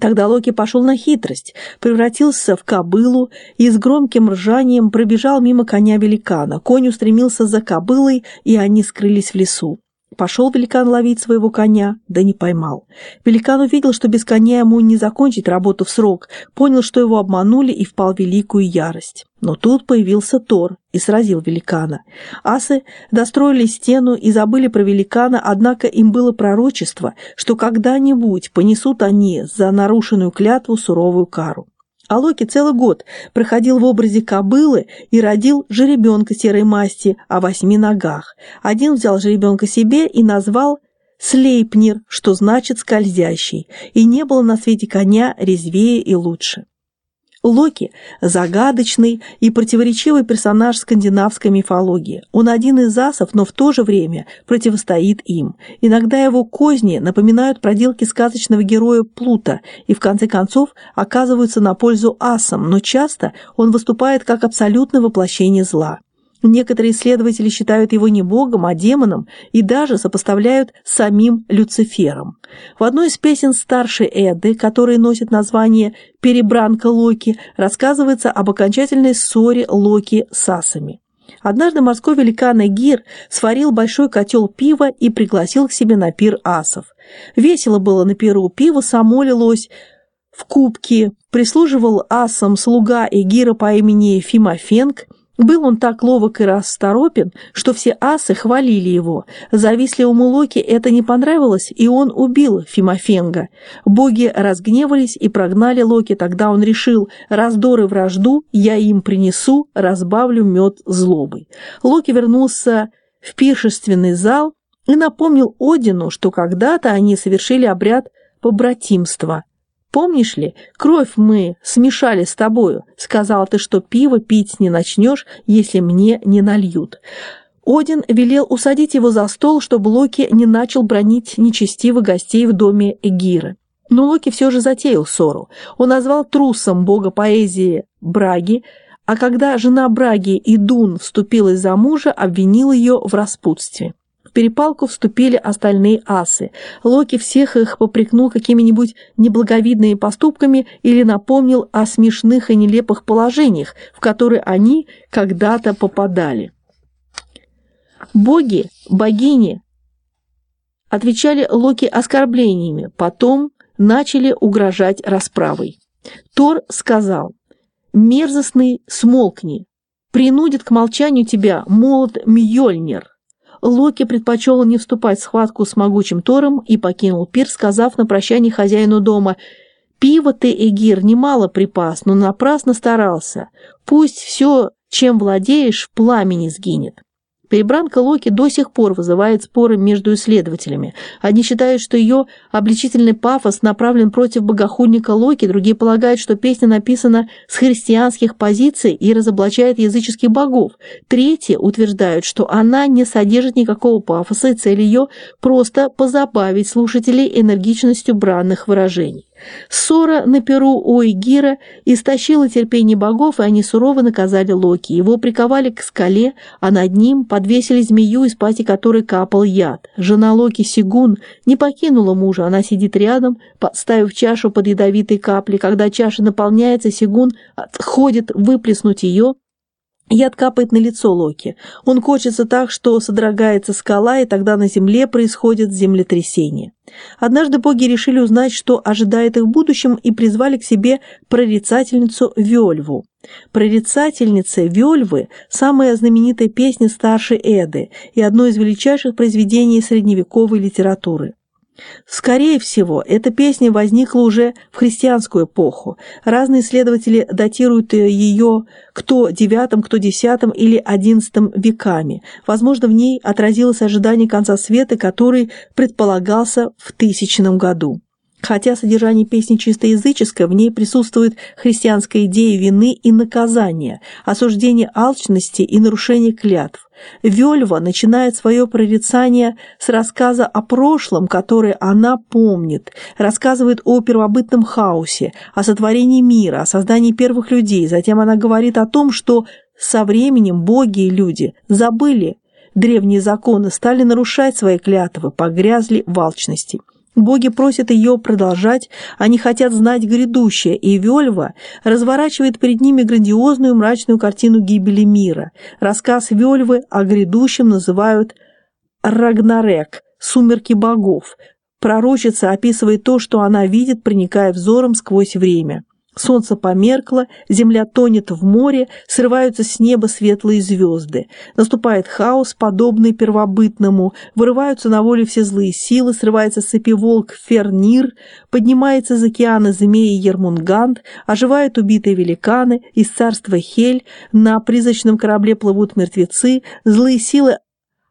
Тогда Локи пошел на хитрость, превратился в кобылу и с громким ржанием пробежал мимо коня великана. Конь устремился за кобылой, и они скрылись в лесу. Пошел великан ловить своего коня, да не поймал. Великан увидел, что без коня ему не закончить работу в срок, понял, что его обманули и впал в великую ярость. Но тут появился Тор и сразил великана. Асы достроили стену и забыли про великана, однако им было пророчество, что когда-нибудь понесут они за нарушенную клятву суровую кару. А Локи целый год проходил в образе кобылы и родил жеребенка серой масти о восьми ногах. Один взял жеребенка себе и назвал Слейпнер, что значит «скользящий», и не было на свете коня резвее и лучше. Локи – загадочный и противоречивый персонаж скандинавской мифологии. Он один из асов, но в то же время противостоит им. Иногда его козни напоминают проделки сказочного героя Плута и в конце концов оказываются на пользу асам, но часто он выступает как абсолютное воплощение зла. Некоторые исследователи считают его не богом, а демоном и даже сопоставляют с самим Люцифером. В одной из песен старшей Эдды, которая носит название «Перебранка Локи», рассказывается об окончательной ссоре Локи с асами. Однажды морской великан Эгир сварил большой котел пива и пригласил к себе на пир асов. Весело было на пиру, пиво само лилось в кубки, прислуживал асам слуга Эгира по имени Фимофенг – был он так ловок и расторопен, что все асы хвалили его. Завистливому Локи это не понравилось, и он убил Фимофенга. Боги разгневались и прогнали Локи, тогда он решил, раздор и вражду я им принесу, разбавлю мед злобой. Локи вернулся в пиршественный зал и напомнил Одину, что когда-то они совершили обряд побратимства – Помнишь ли, кровь мы смешали с тобою. Сказал ты, что пиво пить не начнешь, если мне не нальют. Один велел усадить его за стол, чтобы Локи не начал бронить нечестивых гостей в доме Эгиры. Но Локи все же затеял ссору. Он назвал трусом бога поэзии Браги, а когда жена Браги Идун вступилась за мужа, обвинил ее в распутстве перепалку вступили остальные асы. Локи всех их попрекнул какими-нибудь неблаговидными поступками или напомнил о смешных и нелепых положениях, в которые они когда-то попадали. Боги, богини отвечали Локи оскорблениями, потом начали угрожать расправой. Тор сказал, «Мерзостный, смолкни, принудит к молчанию тебя молот Мьёльнир». Локи предпочел не вступать в схватку с могучим Тором и покинул пир, сказав на прощание хозяину дома «Пиво ты, Эгир, немало припас, но напрасно старался. Пусть все, чем владеешь, в пламени сгинет». Перебранка Локи до сих пор вызывает споры между исследователями. Одни считают, что ее обличительный пафос направлен против богохульника Локи, другие полагают, что песня написана с христианских позиций и разоблачает языческих богов. Третьи утверждают, что она не содержит никакого пафоса и цель ее просто позабавить слушателей энергичностью бранных выражений. Ссора на перу у Игира истощила терпение богов, и они сурово наказали Локи. Его приковали к скале, а над ним подвесили змею, из пасти которой капал яд. Жена Локи Сигун не покинула мужа, она сидит рядом, подставив чашу под ядовитой капли. Когда чаша наполняется, Сигун отходит выплеснуть ее, Яд капает на лицо Локи. Он кочется так, что содрогается скала, и тогда на земле происходит землетрясение. Однажды боги решили узнать, что ожидает их в будущем, и призвали к себе прорицательницу Вельву. Прорицательница Вельвы – самая знаменитая песня старшей Эды и одно из величайших произведений средневековой литературы. Скорее всего, эта песня возникла уже в христианскую эпоху. Разные исследователи датируют ее кто девятым, кто десятым или одиннадцатым веками. Возможно, в ней отразилось ожидание конца света, который предполагался в тысячном году. Хотя содержание песни чисто языческое, в ней присутствует христианская идея вины и наказания, осуждение алчности и нарушение клятв. Вельва начинает свое прорицание с рассказа о прошлом, которое она помнит, рассказывает о первобытном хаосе, о сотворении мира, о создании первых людей. Затем она говорит о том, что со временем боги и люди забыли древние законы, стали нарушать свои клятвы, погрязли в алчности. Боги просят ее продолжать, они хотят знать грядущее, и Вельва разворачивает перед ними грандиозную мрачную картину гибели мира. Рассказ Вельвы о грядущем называют «Рагнарек» – «Сумерки богов». Пророчица описывает то, что она видит, проникая взором сквозь время. Солнце померкло, земля тонет в море, срываются с неба светлые звезды. Наступает хаос, подобный первобытному, вырываются на волю все злые силы, срывается с волк Фернир, поднимается из океана змеи Ермунгант, оживают убитые великаны, из царства Хель на призрачном корабле плывут мертвецы, злые силы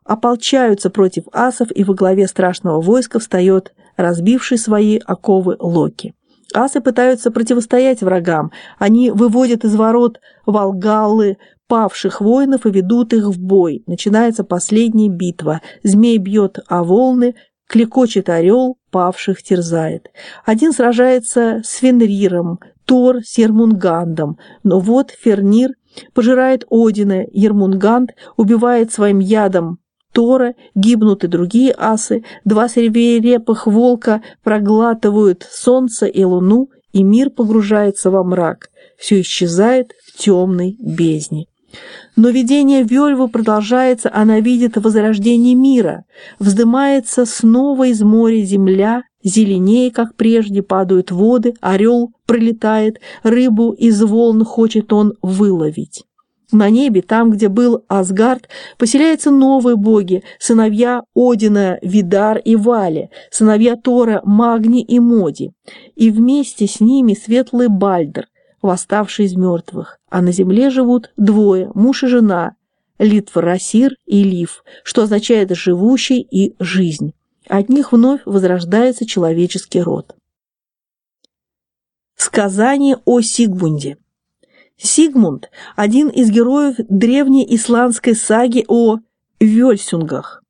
ополчаются против асов, и во главе страшного войска встает разбивший свои оковы Локи. Асы пытаются противостоять врагам. Они выводят из ворот Волгаллы павших воинов и ведут их в бой. Начинается последняя битва. Змей бьет о волны, клекочет орел, павших терзает. Один сражается с Фенриром, Тор с Ермунгандом. Но вот Фернир пожирает Одина, Ермунганд убивает своим ядом Тора, гибнут и другие асы, два свирепых волка проглатывают солнце и луну, и мир погружается во мрак, все исчезает в темной бездне. Но видение Вельвы продолжается, она видит возрождение мира, вздымается снова из моря земля, зеленее, как прежде, падают воды, орел пролетает, рыбу из волн хочет он выловить. На небе, там, где был Асгард, поселяются новые боги, сыновья Одина, Видар и Вали, сыновья Тора, Магни и Моди, и вместе с ними светлый Бальдер, восставший из мертвых. А на земле живут двое, муж и жена, Литварасир и Лив, что означает «живущий» и «жизнь». От них вновь возрождается человеческий род. Сказание о Сигмунде Сигмунд – один из героев древней исландской саги о Вельсюнгах.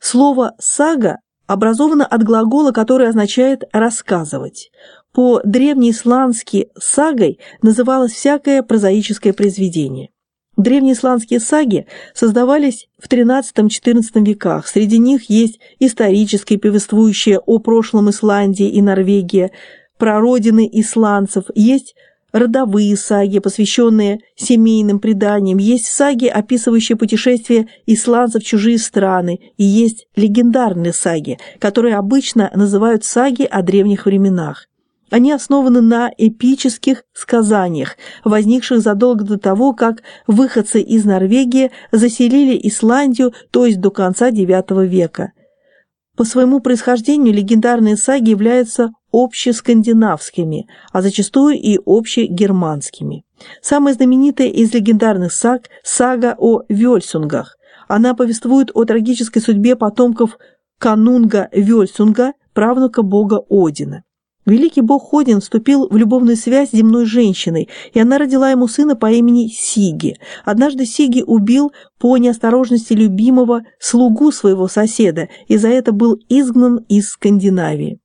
Слово «сага» образовано от глагола, который означает «рассказывать». По-древнеисландски «сагой» называлось всякое прозаическое произведение. Древнеисландские саги создавались в XIII-XIV веках. Среди них есть исторические, повествующие о прошлом Исландии и Норвегии, про родины исландцев, есть родовые саги, посвященные семейным преданиям, есть саги, описывающие путешествия исландцев в чужие страны, и есть легендарные саги, которые обычно называют саги о древних временах. Они основаны на эпических сказаниях, возникших задолго до того, как выходцы из Норвегии заселили Исландию, то есть до конца IX века. По своему происхождению легендарные саги являются общескандинавскими, а зачастую и общегерманскими. Самая знаменитая из легендарных саг – сага о Вельсунгах. Она повествует о трагической судьбе потомков Канунга Вельсунга, правнука бога Одина. Великий бог Один вступил в любовную связь с земной женщиной, и она родила ему сына по имени Сиги. Однажды Сиги убил по неосторожности любимого слугу своего соседа, и за это был изгнан из Скандинавии.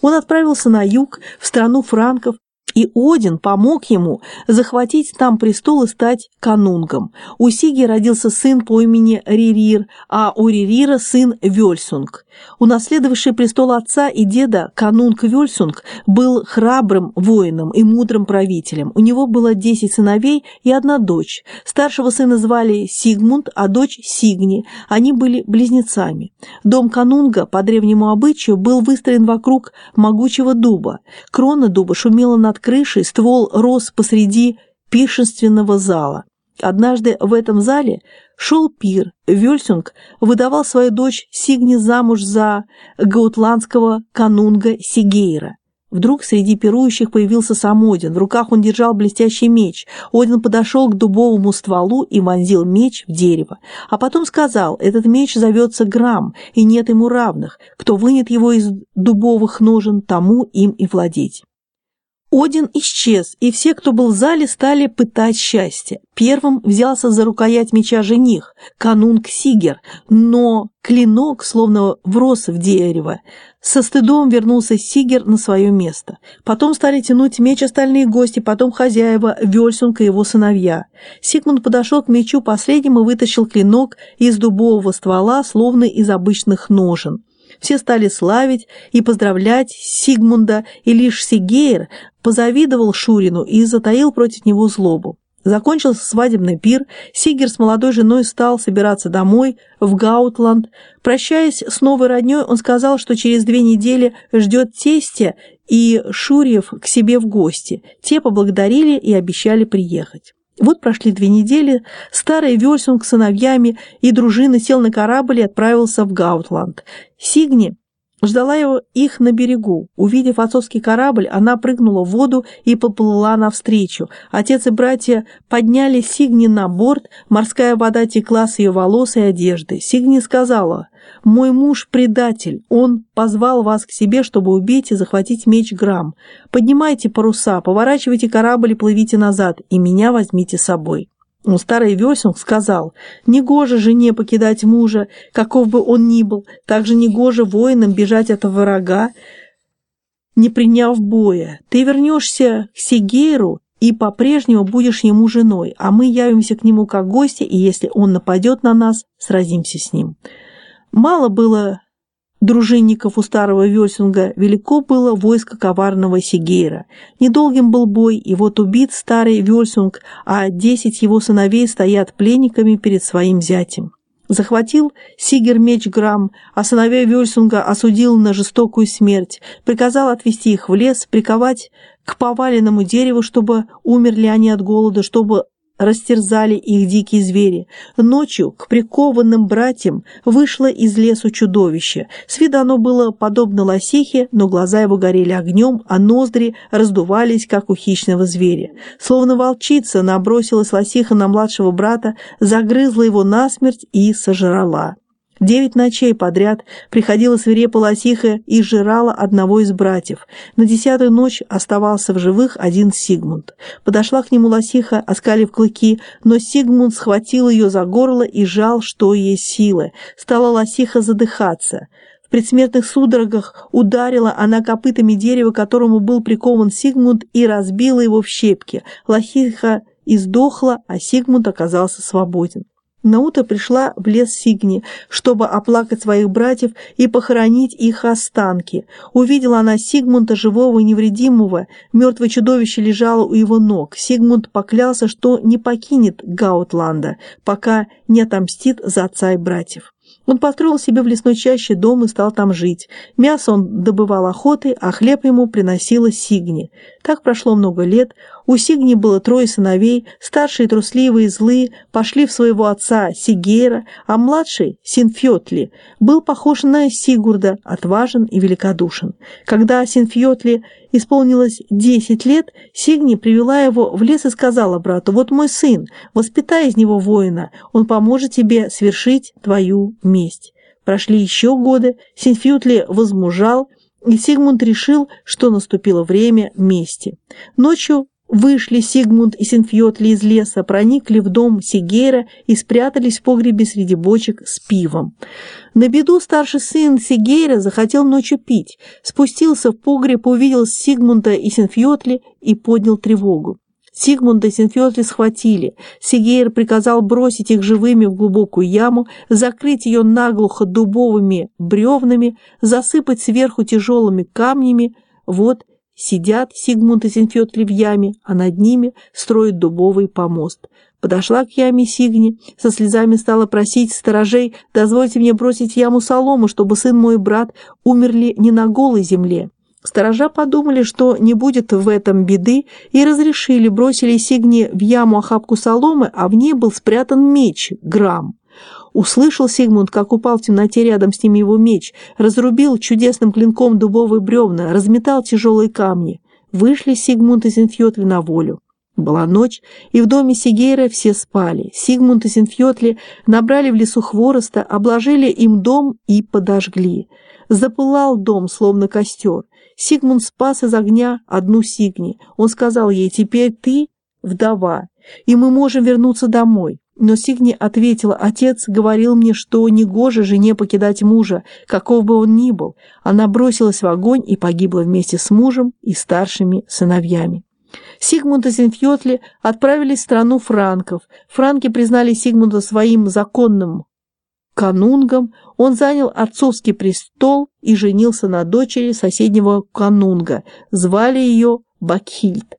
Он отправился на юг, в страну франков, и Один помог ему захватить там престол и стать канунгом. У Сиги родился сын по имени Ририр, а у Ририра сын Вельсунг. Унаследовавший престол отца и деда канунг Вельсунг был храбрым воином и мудрым правителем. У него было десять сыновей и одна дочь. Старшего сына звали Сигмунд, а дочь Сигни. Они были близнецами. Дом канунга по древнему обычаю был выстроен вокруг могучего дуба. Крона дуба шумела над крышей, ствол рос посреди пиршественного зала. Однажды в этом зале шел пир, Вельсунг выдавал свою дочь Сигни замуж за гаутландского канунга Сигейра. Вдруг среди пирующих появился сам Один. В руках он держал блестящий меч. Один подошел к дубовому стволу и вонзил меч в дерево. А потом сказал, этот меч зовется Грам, и нет ему равных. Кто вынет его из дубовых ножен, тому им и владеть. Один исчез, и все, кто был в зале, стали пытать счастье. Первым взялся за рукоять меча жених, канунг Сигер, но клинок словно врос в дерево. Со стыдом вернулся Сигер на свое место. Потом стали тянуть меч остальные гости, потом хозяева, Вельсунг и его сыновья. Сигмунд подошел к мечу последним и вытащил клинок из дубового ствола, словно из обычных ножен. Все стали славить и поздравлять Сигмунда, и лишь Сигейр позавидовал Шурину и затаил против него злобу. Закончился свадебный пир, Сигер с молодой женой стал собираться домой, в Гаутланд. Прощаясь с новой роднёй, он сказал, что через две недели ждет тестя и Шурьев к себе в гости. Те поблагодарили и обещали приехать. Вот прошли две недели, старый Вельсунг с сыновьями и дружина сел на корабль и отправился в Гаутланд. Сигни Ждала его их на берегу. Увидев отцовский корабль, она прыгнула в воду и поплыла навстречу. Отец и братья подняли Сигни на борт, морская вода текла с ее волос и одежды. Сигни сказала, «Мой муж предатель, он позвал вас к себе, чтобы убить и захватить меч Грамм. Поднимайте паруса, поворачивайте корабль и плывите назад, и меня возьмите с собой». Но старый Весел сказал, «Негоже жене покидать мужа, каков бы он ни был, также негоже воинам бежать от врага, не приняв боя. Ты вернешься к Сигейру и по-прежнему будешь ему женой, а мы явимся к нему как гости, и если он нападет на нас, сразимся с ним». Мало было дружинников у старого Вельсунга велико было войско коварного Сигейра. Недолгим был бой, и вот убит старый Вельсунг, а десять его сыновей стоят пленниками перед своим зятем. Захватил Сигер меч Грам, а сыновей Вельсунга осудил на жестокую смерть, приказал отвести их в лес, приковать к поваленному дереву, чтобы умерли они от голода, чтобы растерзали их дикие звери. Ночью к прикованным братьям вышло из лесу чудовище. С виду оно было подобно лосихе, но глаза его горели огнем, а ноздри раздувались, как у хищного зверя. Словно волчица набросилась лосиха на младшего брата, загрызла его насмерть и сожрала. Девять ночей подряд приходила свирепая лосиха и сжирала одного из братьев. На десятую ночь оставался в живых один Сигмунд. Подошла к нему лосиха, оскалив клыки, но Сигмунд схватил ее за горло и жал, что есть силы. Стала лосиха задыхаться. В предсмертных судорогах ударила она копытами дерева, которому был прикован Сигмунд, и разбила его в щепки. Лосиха издохла, а Сигмунд оказался свободен. Наутро пришла в лес Сигни, чтобы оплакать своих братьев и похоронить их останки. Увидела она Сигмунда живого и невредимого, мертвое чудовище лежало у его ног. Сигмунд поклялся, что не покинет Гаутланда, пока не отомстит за отца и братьев. Он построил себе в лесной чаще дом и стал там жить. Мясо он добывал охотой, а хлеб ему приносила Сигни. Так прошло много лет. У Сигни было трое сыновей, старшие трусливые и злые, пошли в своего отца Сигейра, а младший, Синфьотли, был похож на Сигурда, отважен и великодушен. Когда Синфьотли исполнилось десять лет, Сигни привела его в лес и сказала брату, «Вот мой сын, воспитай из него воина, он поможет тебе свершить твою месть». Прошли еще годы, Синфьютли возмужал, и Сигмунд решил, что наступило время мести. Ночью Вышли Сигмунд и Синфьотли из леса, проникли в дом Сигейра и спрятались в погребе среди бочек с пивом. На беду старший сын Сигейра захотел ночью пить, спустился в погреб, увидел Сигмунда и Синфьотли и поднял тревогу. Сигмунда и Синфьотли схватили. Сигейр приказал бросить их живыми в глубокую яму, закрыть ее наглухо дубовыми бревнами, засыпать сверху тяжелыми камнями. Вот Сидят Сигмунд и Синфетли в яме, а над ними строят дубовый помост. Подошла к яме Сигни, со слезами стала просить сторожей, «Дозвольте мне бросить в яму солому, чтобы сын мой и брат умерли не на голой земле». Сторожа подумали, что не будет в этом беды, и разрешили, бросили Сигни в яму охапку соломы, а в ней был спрятан меч, грамм. Услышал Сигмунд, как упал в темноте рядом с ним его меч, разрубил чудесным клинком дубовые бревна, разметал тяжелые камни. Вышли Сигмунд и Синфьотли на волю. Была ночь, и в доме Сигейра все спали. Сигмунд и Синфьотли набрали в лесу хвороста, обложили им дом и подожгли. Запылал дом, словно костер. Сигмунд спас из огня одну Сигни. Он сказал ей, «Теперь ты вдова, и мы можем вернуться домой». Но Сигни ответила, отец говорил мне, что негоже жене покидать мужа, каков бы он ни был. Она бросилась в огонь и погибла вместе с мужем и старшими сыновьями. Сигмунд и Синфьотли отправились в страну франков. Франки признали Сигмунда своим законным канунгом, он занял отцовский престол и женился на дочери соседнего канунга. Звали ее Бакхильд.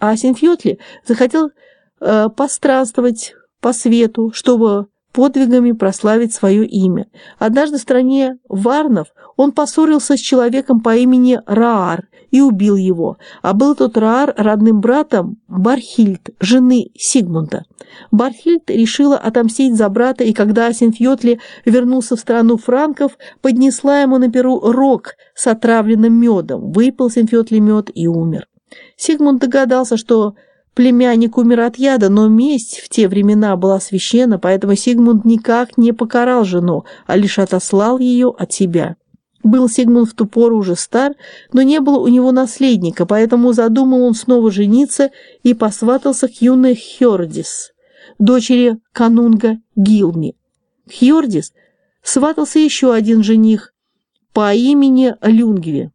А Синфьотли захотел э, постранствовать по свету, чтобы подвигами прославить свое имя. Однажды в стране Варнов он поссорился с человеком по имени Раар и убил его, а был тот Раар родным братом Бархильд, жены Сигмунда. Бархильд решила отомстить за брата, и когда Синфьотли вернулся в страну франков, поднесла ему на перу рог с отравленным медом, выпил Синфьотли мед и умер. Сигмунд догадался, что Племянник умер от яда, но месть в те времена была священна, поэтому Сигмунд никак не покарал жену, а лишь отослал ее от себя. Был Сигмунд в ту пору уже стар, но не было у него наследника, поэтому задумал он снова жениться и посватался к юной Хьордис, дочери канунга Гилми. Хьордис сватался еще один жених по имени Люнгви.